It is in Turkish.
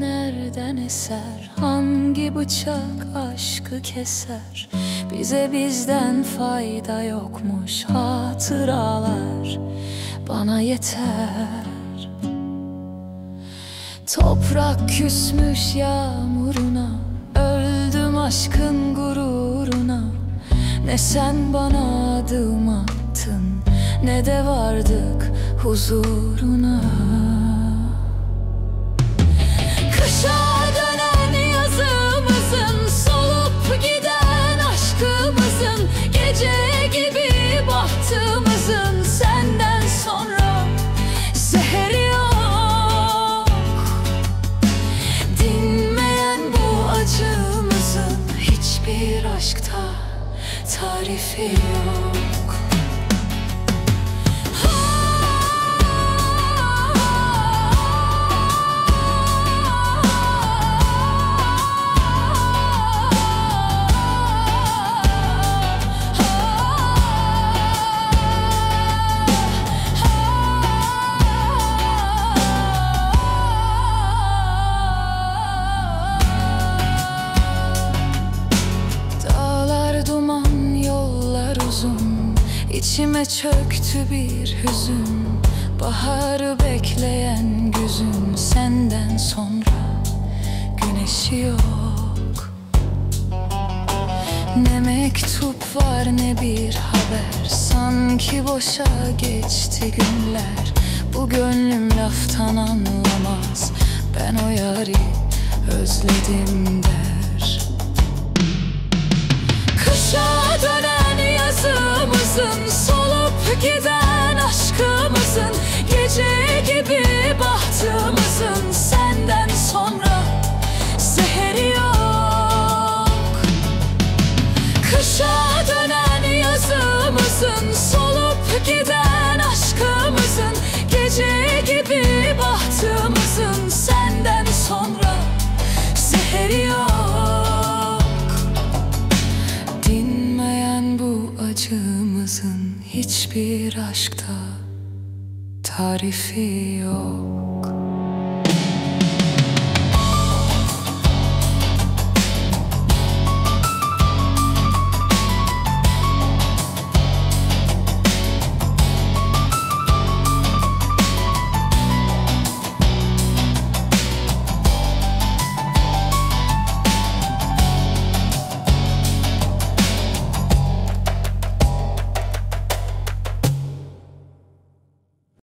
nereden eser? Hangi bıçak aşkı keser? Bize bizden fayda yokmuş hatıralar. Bana yeter. Toprak küsmüş yağmuruna Öldüm aşkın gururuna. Ne sen bana adım attın Ne de vardık huzuruna Hiçbir aşkta tarifi yok İçime çöktü bir hüzün. Baharı bekleyen güzün Senden sonra. Güneşi yok. Ne mektup var ne bir haber. Sanki boşa geçti günler. Bu gönlüm laftan anlamaz. Ben o yari özledim der. Kışa dönen yazımızın Giden aşkımızın Gece gibi bahtımızın Senden sonra seheri yok. Kışa dönen yazımızın Solup giden aşkımızın Gece gibi bahtımızın Senden sonra seheri yok. Dinmeyen bu acımızın hiçbir aşkta tarifi yok